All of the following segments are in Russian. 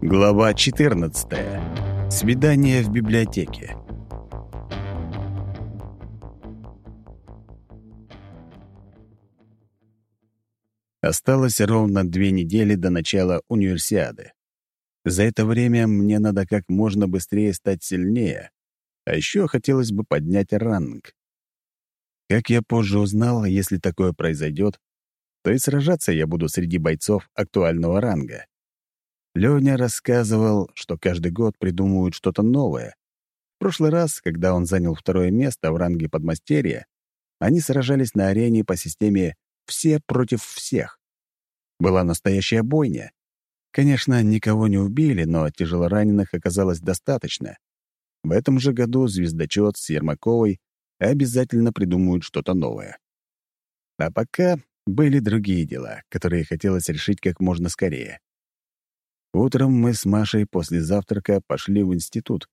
Глава 14. Свидание в библиотеке. Осталось ровно две недели до начала универсиады. За это время мне надо как можно быстрее стать сильнее, а еще хотелось бы поднять ранг. Как я позже узнал, если такое произойдет, то и сражаться я буду среди бойцов актуального ранга. Лёня рассказывал, что каждый год придумывают что-то новое. В прошлый раз, когда он занял второе место в ранге подмастерья, они сражались на арене по системе «все против всех». Была настоящая бойня. Конечно, никого не убили, но тяжелораненых оказалось достаточно. В этом же году звездочет с Ермаковой обязательно придумают что-то новое. А пока были другие дела, которые хотелось решить как можно скорее. Утром мы с Машей после завтрака пошли в институт,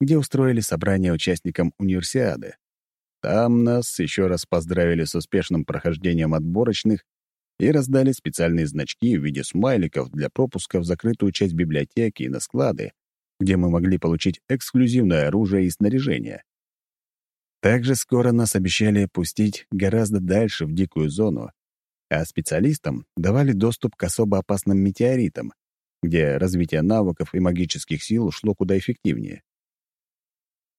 где устроили собрание участникам универсиады. Там нас еще раз поздравили с успешным прохождением отборочных и раздали специальные значки в виде смайликов для пропуска в закрытую часть библиотеки и на склады, где мы могли получить эксклюзивное оружие и снаряжение. Также скоро нас обещали пустить гораздо дальше в дикую зону, а специалистам давали доступ к особо опасным метеоритам, где развитие навыков и магических сил шло куда эффективнее.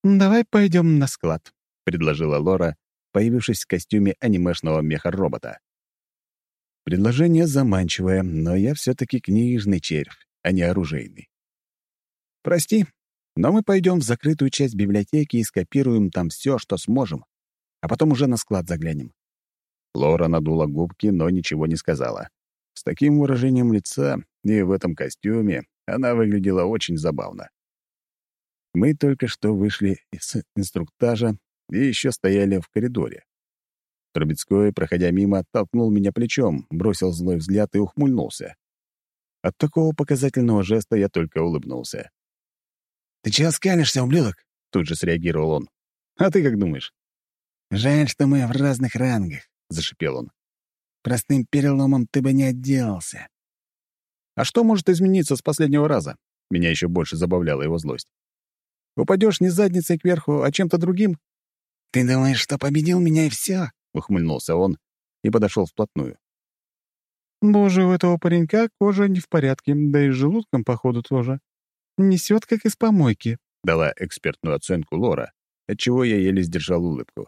«Давай пойдем на склад», — предложила Лора, появившись в костюме анимешного меха-робота. Предложение заманчивое, но я все таки книжный червь, а не оружейный. «Прости, но мы пойдем в закрытую часть библиотеки и скопируем там все, что сможем, а потом уже на склад заглянем». Лора надула губки, но ничего не сказала. С таким выражением лица и в этом костюме она выглядела очень забавно. Мы только что вышли из инструктажа и еще стояли в коридоре. Трубецкой, проходя мимо, оттолкнул меня плечом, бросил злой взгляд и ухмыльнулся. От такого показательного жеста я только улыбнулся. «Ты чего скалишься, ублюдок?» — тут же среагировал он. «А ты как думаешь?» «Жаль, что мы в разных рангах», — зашипел он. «Простым переломом ты бы не отделался». «А что может измениться с последнего раза?» Меня еще больше забавляла его злость. «Упадешь не задницей кверху, а чем-то другим?» «Ты думаешь, что победил меня и все? — ухмыльнулся он и подошел вплотную. «Боже, у этого паренька кожа не в порядке, да и с желудком, походу, тоже. Несет, как из помойки», — дала экспертную оценку Лора, отчего я еле сдержал улыбку.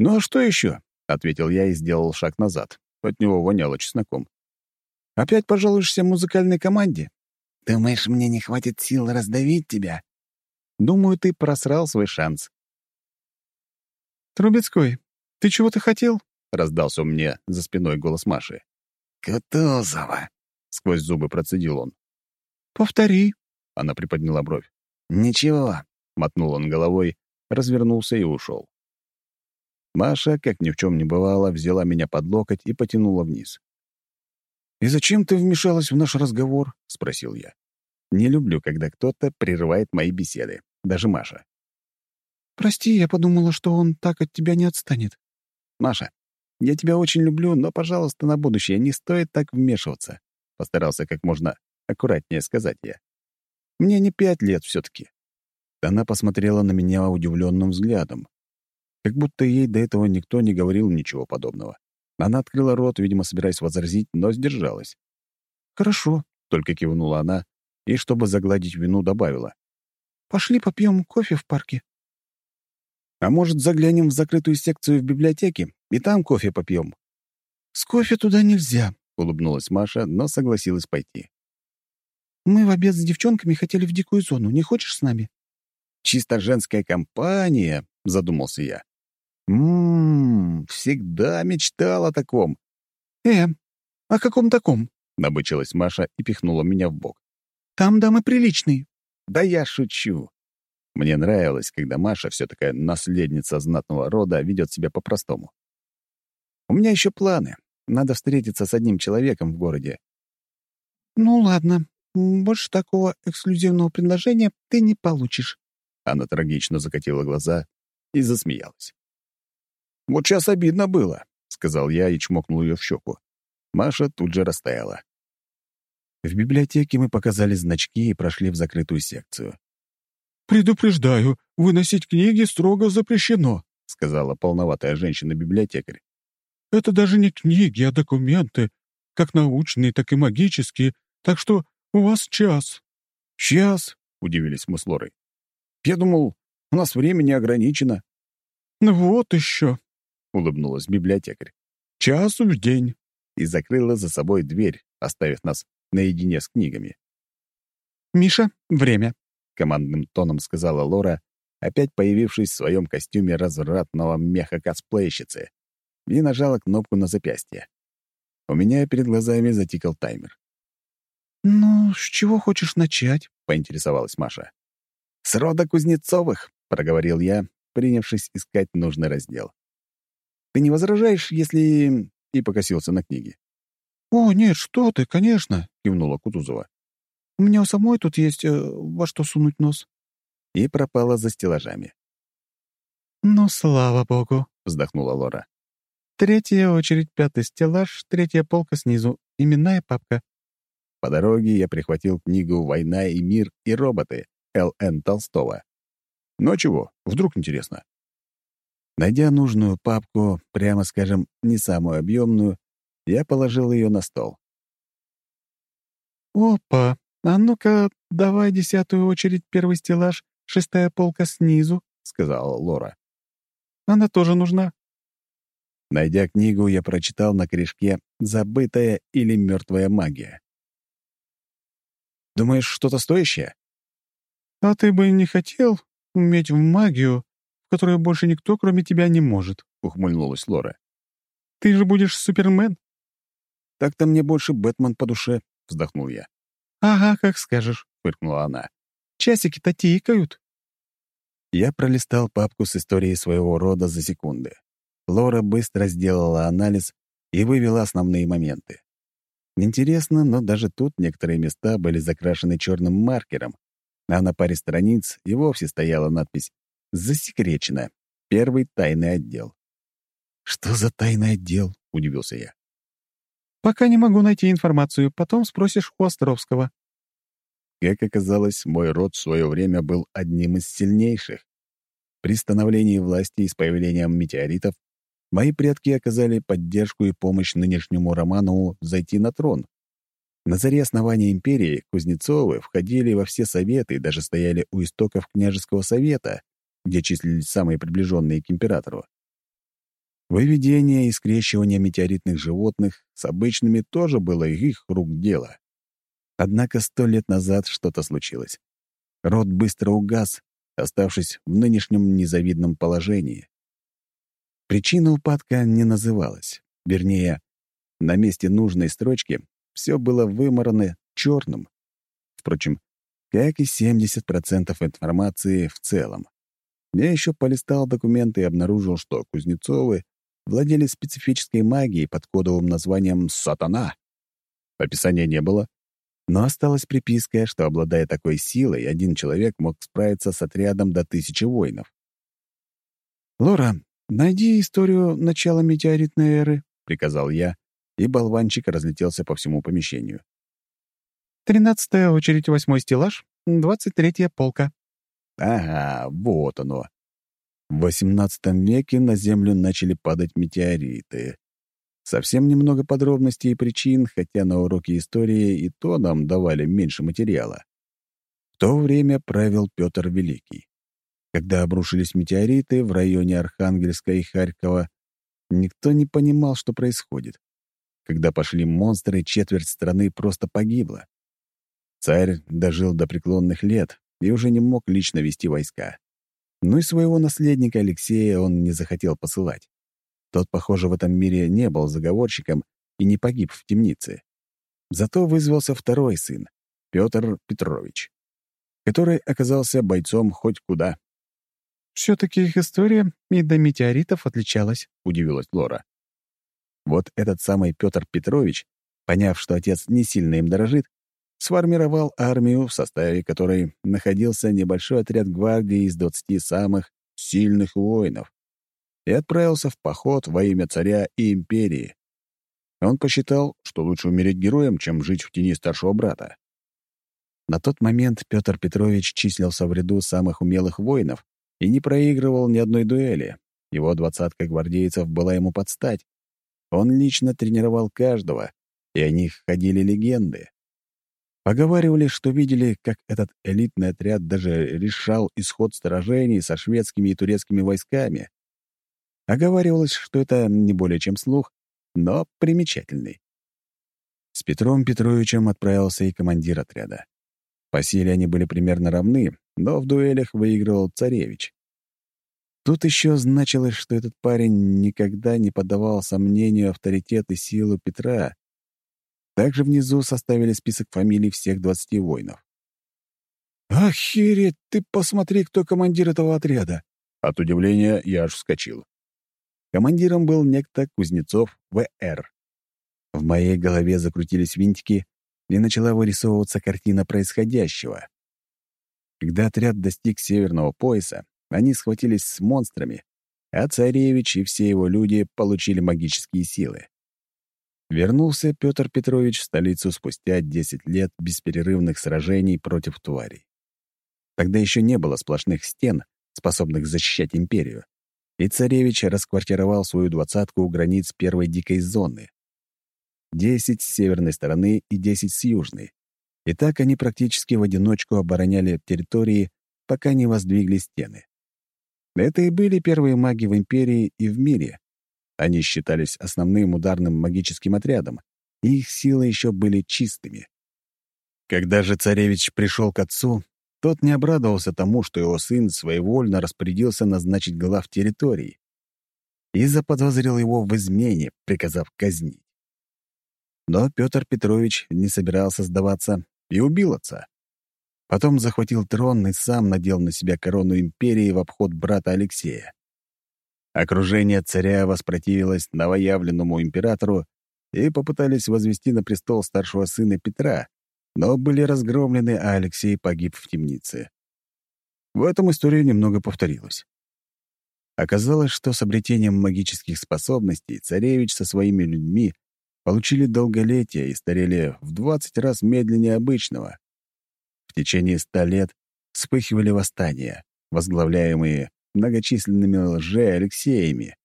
«Ну а что еще?» — ответил я и сделал шаг назад. От него воняло чесноком. «Опять пожалуешься музыкальной команде?» «Думаешь, мне не хватит сил раздавить тебя?» «Думаю, ты просрал свой шанс». «Трубецкой, «Ты чего-то хотел?» — раздался у меня за спиной голос Маши. «Кутузова!» — сквозь зубы процедил он. «Повтори!» — она приподняла бровь. «Ничего!» — мотнул он головой, развернулся и ушел. Маша, как ни в чем не бывало, взяла меня под локоть и потянула вниз. «И зачем ты вмешалась в наш разговор?» — спросил я. «Не люблю, когда кто-то прерывает мои беседы, даже Маша». «Прости, я подумала, что он так от тебя не отстанет». «Маша, я тебя очень люблю, но, пожалуйста, на будущее не стоит так вмешиваться», — постарался как можно аккуратнее сказать я. «Мне не пять лет все таки Она посмотрела на меня удивленным взглядом, как будто ей до этого никто не говорил ничего подобного. Она открыла рот, видимо, собираясь возразить, но сдержалась. «Хорошо», — только кивнула она, и, чтобы загладить вину, добавила. «Пошли попьем кофе в парке». А может, заглянем в закрытую секцию в библиотеке и там кофе попьем?» «С кофе туда нельзя», — улыбнулась Маша, но согласилась пойти. «Мы в обед с девчонками хотели в дикую зону. Не хочешь с нами?» «Чисто женская компания», — задумался я. «Ммм, всегда мечтал о таком». «Э, о каком таком?» — набычилась Маша и пихнула меня в бок. «Там дамы приличные». «Да я шучу. Мне нравилось, когда Маша, все такая наследница знатного рода, ведет себя по-простому. У меня еще планы. Надо встретиться с одним человеком в городе. «Ну ладно, больше такого эксклюзивного предложения ты не получишь». Она трагично закатила глаза и засмеялась. «Вот сейчас обидно было», — сказал я и чмокнул ее в щеку. Маша тут же растаяла. В библиотеке мы показали значки и прошли в закрытую секцию. «Предупреждаю, выносить книги строго запрещено», — сказала полноватая женщина-библиотекарь. «Это даже не книги, а документы, как научные, так и магические, так что у вас час». «Час?» — удивились мы с Лорой. «Я думал, у нас время не ограничено». «Ну вот еще», — улыбнулась библиотекарь. «Час в день». И закрыла за собой дверь, оставив нас наедине с книгами. «Миша, время», — командным тоном сказала Лора, опять появившись в своем костюме развратного меха-косплейщицы, и нажала кнопку на запястье. У меня перед глазами затикал таймер. «Ну, с чего хочешь начать?» — поинтересовалась Маша. «С рода Кузнецовых», — проговорил я, принявшись искать нужный раздел. «Ты не возражаешь, если...» — и покосился на книги. «О, нет, что ты, конечно», — кивнула Кутузова. «У меня у самой тут есть э, во что сунуть нос». И пропала за стеллажами. «Ну, слава богу», — вздохнула Лора. «Третья очередь, пятый стеллаж, третья полка снизу, именная папка». По дороге я прихватил книгу «Война и мир и роботы» Л.Н. Толстого. А чего, вдруг интересно. Найдя нужную папку, прямо скажем, не самую объемную, я положил ее на стол. «Опа! А ну-ка, давай десятую очередь, первый стеллаж, шестая полка снизу», — сказала Лора. «Она тоже нужна». Найдя книгу, я прочитал на корешке «Забытая или мертвая магия». «Думаешь, что-то стоящее?» «А ты бы не хотел уметь в магию, которую больше никто, кроме тебя, не может?» — ухмыльнулась Лора. «Ты же будешь Супермен?» «Так-то мне больше Бэтмен по душе», — вздохнул я. «Ага, как скажешь», — фыркнула она. «Часики-то тикают». Я пролистал папку с историей своего рода за секунды. Лора быстро сделала анализ и вывела основные моменты. Интересно, но даже тут некоторые места были закрашены черным маркером, а на паре страниц и вовсе стояла надпись «Засекречено. Первый тайный отдел». «Что за тайный отдел?» — удивился я. «Пока не могу найти информацию, потом спросишь у Островского». Как оказалось, мой род в свое время был одним из сильнейших. При становлении власти и с появлением метеоритов мои предки оказали поддержку и помощь нынешнему Романову зайти на трон. На заре основания империи Кузнецовы входили во все советы и даже стояли у истоков княжеского совета, где числились самые приближенные к императору. Выведение и скрещивание метеоритных животных с обычными тоже было их рук дело. Однако сто лет назад что-то случилось. Род быстро угас, оставшись в нынешнем незавидном положении. Причина упадка не называлась. Вернее, на месте нужной строчки все было вымарано черным. Впрочем, как и 70% информации в целом. Я еще полистал документы и обнаружил, что Кузнецовы владели специфической магией под кодовым названием «Сатана». Описания не было, но осталась приписка, что, обладая такой силой, один человек мог справиться с отрядом до тысячи воинов. «Лора, найди историю начала метеоритной эры», — приказал я, и болванчик разлетелся по всему помещению. «Тринадцатая очередь, восьмой стеллаж, двадцать третья полка». «Ага, вот оно. В XVIII веке на Землю начали падать метеориты. Совсем немного подробностей и причин, хотя на уроке истории и то нам давали меньше материала. В то время правил Петр Великий. Когда обрушились метеориты в районе Архангельска и Харькова, никто не понимал, что происходит. Когда пошли монстры, четверть страны просто погибла. Царь дожил до преклонных лет и уже не мог лично вести войска. Ну и своего наследника Алексея он не захотел посылать. Тот, похоже, в этом мире не был заговорщиком и не погиб в темнице. Зато вызвался второй сын, Петр Петрович, который оказался бойцом хоть куда. «Все-таки их история и до метеоритов отличалась», — удивилась Лора. Вот этот самый Петр Петрович, поняв, что отец не сильно им дорожит, сформировал армию, в составе которой находился небольшой отряд гвардии из 20 самых сильных воинов, и отправился в поход во имя царя и империи. Он посчитал, что лучше умереть героем, чем жить в тени старшего брата. На тот момент Петр Петрович числился в ряду самых умелых воинов и не проигрывал ни одной дуэли. Его двадцатка гвардейцев была ему под стать. Он лично тренировал каждого, и о них ходили легенды. Поговаривали, что видели, как этот элитный отряд даже решал исход сражений со шведскими и турецкими войсками. Оговаривалось, что это не более чем слух, но примечательный. С Петром Петровичем отправился и командир отряда. По силе они были примерно равны, но в дуэлях выигрывал царевич. Тут еще значилось, что этот парень никогда не поддавал сомнению авторитет и силу Петра. Также внизу составили список фамилий всех двадцати воинов. «Охереть, ты посмотри, кто командир этого отряда!» От удивления я аж вскочил. Командиром был некто Кузнецов В.Р. В моей голове закрутились винтики, и начала вырисовываться картина происходящего. Когда отряд достиг северного пояса, они схватились с монстрами, а царевич и все его люди получили магические силы. Вернулся Петр Петрович в столицу спустя 10 лет бесперерывных сражений против тварей. Тогда еще не было сплошных стен, способных защищать империю, и царевич расквартировал свою двадцатку у границ первой дикой зоны. 10 с северной стороны и 10 с южной. И так они практически в одиночку обороняли территории, пока не воздвигли стены. Это и были первые маги в империи и в мире. Они считались основным ударным магическим отрядом, и их силы еще были чистыми. Когда же царевич пришел к отцу, тот не обрадовался тому, что его сын своевольно распорядился назначить глав территории и заподозрил его в измене, приказав казнить. Но Петр Петрович не собирался сдаваться и убил отца. Потом захватил трон и сам надел на себя корону империи в обход брата Алексея. Окружение царя воспротивилось новоявленному императору и попытались возвести на престол старшего сына Петра, но были разгромлены, а Алексей погиб в темнице. В этом история немного повторилась. Оказалось, что с обретением магических способностей царевич со своими людьми получили долголетие и старели в 20 раз медленнее обычного. В течение ста лет вспыхивали восстания, возглавляемые многочисленными лже-алексеями,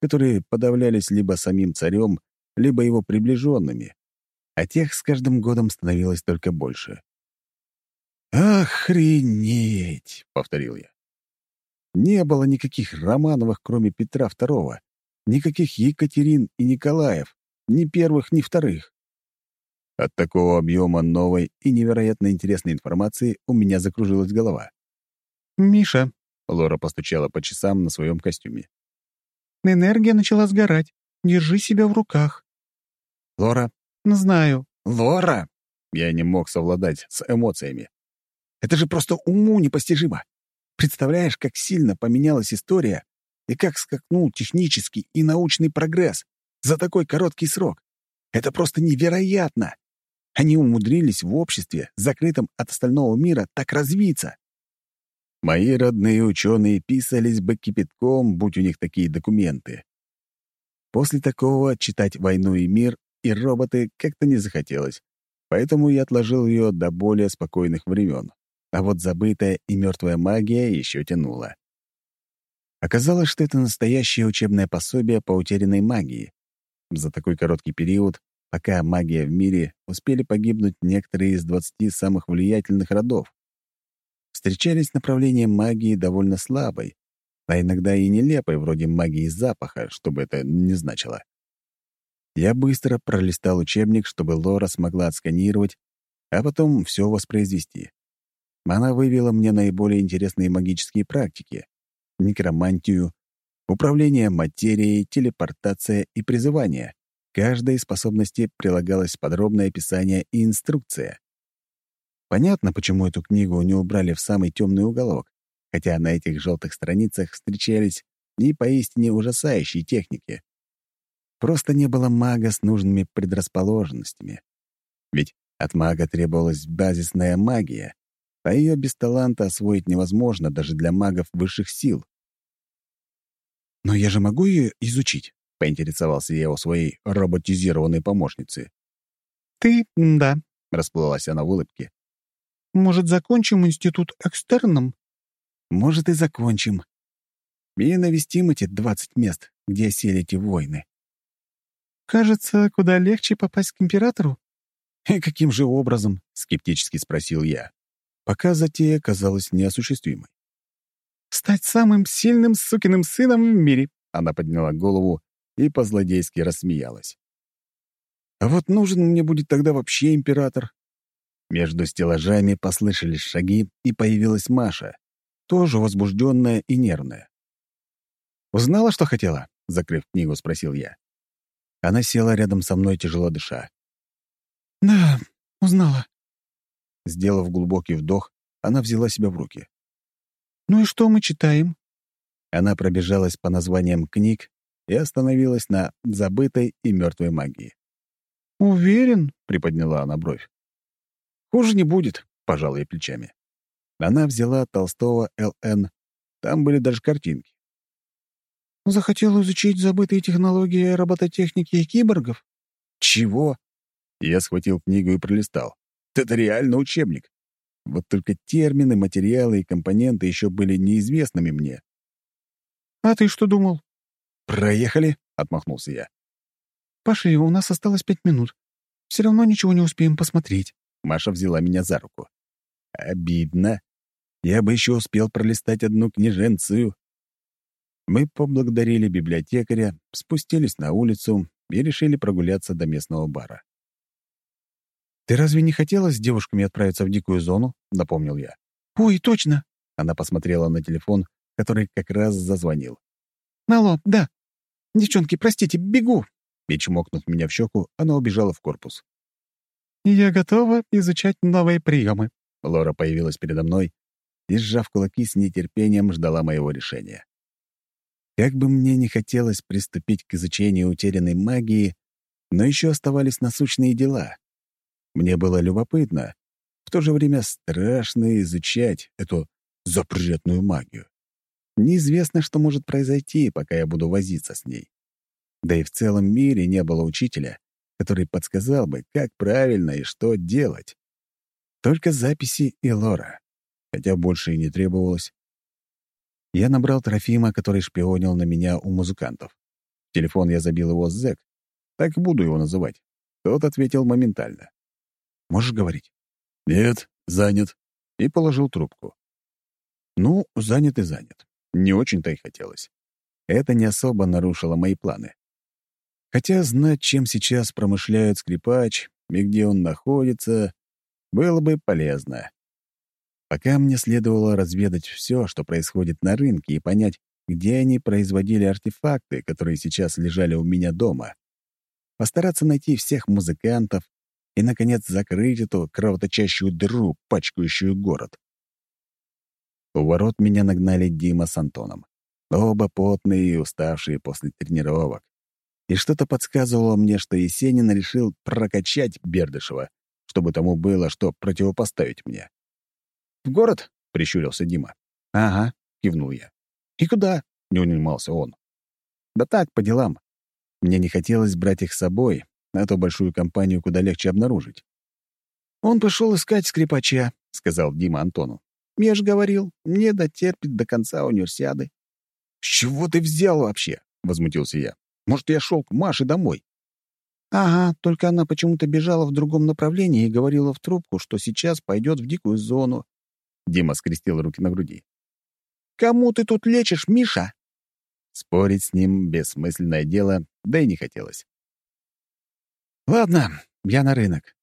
которые подавлялись либо самим царем, либо его приближенными, а тех с каждым годом становилось только больше. «Охренеть!» — повторил я. Не было никаких Романовых, кроме Петра II, никаких Екатерин и Николаев, ни первых, ни вторых. От такого объема новой и невероятно интересной информации у меня закружилась голова. «Миша», — Лора постучала по часам на своем костюме. «Энергия начала сгорать. Держи себя в руках». «Лора?» «Знаю». «Лора?» Я не мог совладать с эмоциями. «Это же просто уму непостижимо. Представляешь, как сильно поменялась история и как скакнул технический и научный прогресс за такой короткий срок. Это просто невероятно. Они умудрились в обществе, закрытом от остального мира, так развиться. Мои родные ученые писались бы кипятком, будь у них такие документы. После такого читать «Войну и мир» и «Роботы» как-то не захотелось, поэтому я отложил ее до более спокойных времен. А вот забытая и мертвая магия еще тянула. Оказалось, что это настоящее учебное пособие по утерянной магии. За такой короткий период, пока магия в мире, успели погибнуть некоторые из 20 самых влиятельных родов. Встречались направления магии довольно слабой, а иногда и нелепой, вроде магии запаха, чтобы это не значило. Я быстро пролистал учебник, чтобы Лора смогла отсканировать, а потом все воспроизвести. Она вывела мне наиболее интересные магические практики — некромантию, Управление материей, телепортация и призывание. Каждой из способностей прилагалось подробное описание и инструкция. Понятно, почему эту книгу не убрали в самый темный уголок, хотя на этих желтых страницах встречались и поистине ужасающие техники. Просто не было мага с нужными предрасположенностями. Ведь от мага требовалась базисная магия, а ее без таланта освоить невозможно даже для магов высших сил. «Но я же могу ее изучить?» — поинтересовался я у своей роботизированной помощницы. «Ты, да», — расплылась она в улыбке. «Может, закончим институт экстерном?» «Может, и закончим. И навестим эти двадцать мест, где осели эти войны». «Кажется, куда легче попасть к императору?» «И каким же образом?» — скептически спросил я. Пока затея казалась неосуществимой. «Стать самым сильным сукиным сыном в мире!» Она подняла голову и по-злодейски рассмеялась. «А вот нужен мне будет тогда вообще император?» Между стеллажами послышались шаги, и появилась Маша, тоже возбужденная и нервная. «Узнала, что хотела?» — закрыв книгу, спросил я. Она села рядом со мной, тяжело дыша. «Да, узнала». Сделав глубокий вдох, она взяла себя в руки. «Ну и что мы читаем?» Она пробежалась по названиям книг и остановилась на забытой и мертвой магии. «Уверен?» — приподняла она бровь. «Хуже не будет», — пожал я плечами. Она взяла Толстого ЛН. Там были даже картинки. «Захотел изучить забытые технологии робототехники и киборгов?» «Чего?» Я схватил книгу и пролистал. «Это реально учебник. Вот только термины, материалы и компоненты еще были неизвестными мне. «А ты что думал?» «Проехали», — отмахнулся я. «Пошли, у нас осталось пять минут. Все равно ничего не успеем посмотреть». Маша взяла меня за руку. «Обидно. Я бы еще успел пролистать одну книженцию». Мы поблагодарили библиотекаря, спустились на улицу и решили прогуляться до местного бара. «Ты разве не хотела с девушками отправиться в дикую зону?» — напомнил я. «Ой, точно!» Она посмотрела на телефон, который как раз зазвонил. «Алло, да. Девчонки, простите, бегу!» И чмокнув меня в щеку, она убежала в корпус. «Я готова изучать новые приемы». Лора появилась передо мной и, сжав кулаки, с нетерпением ждала моего решения. Как бы мне не хотелось приступить к изучению утерянной магии, но еще оставались насущные дела. Мне было любопытно, в то же время страшно изучать эту запретную магию. Неизвестно, что может произойти, пока я буду возиться с ней. Да и в целом мире не было учителя, который подсказал бы, как правильно и что делать. Только записи и лора, хотя больше и не требовалось. Я набрал Трофима, который шпионил на меня у музыкантов. В телефон я забил его зэк, так буду его называть. Тот ответил моментально. «Можешь говорить?» «Нет, занят». И положил трубку. Ну, занят и занят. Не очень-то и хотелось. Это не особо нарушило мои планы. Хотя знать, чем сейчас промышляет скрипач и где он находится, было бы полезно. Пока мне следовало разведать все, что происходит на рынке, и понять, где они производили артефакты, которые сейчас лежали у меня дома. Постараться найти всех музыкантов и, наконец, закрыть эту кровоточащую дыру, пачкающую город. У ворот меня нагнали Дима с Антоном. Оба потные и уставшие после тренировок. И что-то подсказывало мне, что Есенин решил прокачать Бердышева, чтобы тому было что противопоставить мне. «В город?» — прищурился Дима. «Ага», — кивнул я. «И куда?» — не унимался он. «Да так, по делам. Мне не хотелось брать их с собой, а то большую компанию куда легче обнаружить». «Он пошел искать скрипача», — сказал Дима Антону. Я же говорил, мне дотерпит до конца универсиады. — С чего ты взял вообще? — возмутился я. — Может, я шел к Маше домой? — Ага, только она почему-то бежала в другом направлении и говорила в трубку, что сейчас пойдет в дикую зону. Дима скрестил руки на груди. «Кому ты тут лечишь, Миша?» Спорить с ним — бессмысленное дело, да и не хотелось. «Ладно, я на рынок.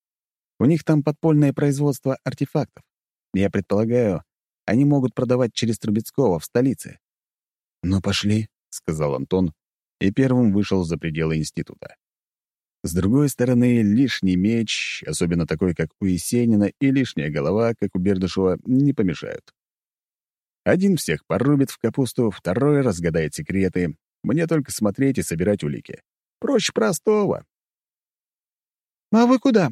У них там подпольное производство артефактов. Я предполагаю, они могут продавать через Трубецкого в столице. «Ну, пошли», — сказал Антон, и первым вышел за пределы института. С другой стороны, лишний меч, особенно такой, как у Есенина, и лишняя голова, как у Бердышева, не помешают. Один всех порубит в капусту, второй разгадает секреты. Мне только смотреть и собирать улики. Проще простого. «А вы куда?»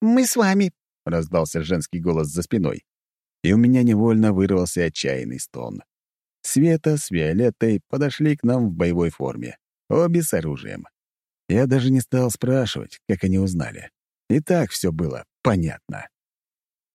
«Мы с вами», — раздался женский голос за спиной. И у меня невольно вырвался отчаянный стон. Света с Виолеттой подошли к нам в боевой форме. Обе с оружием. Я даже не стал спрашивать, как они узнали. И так все было понятно.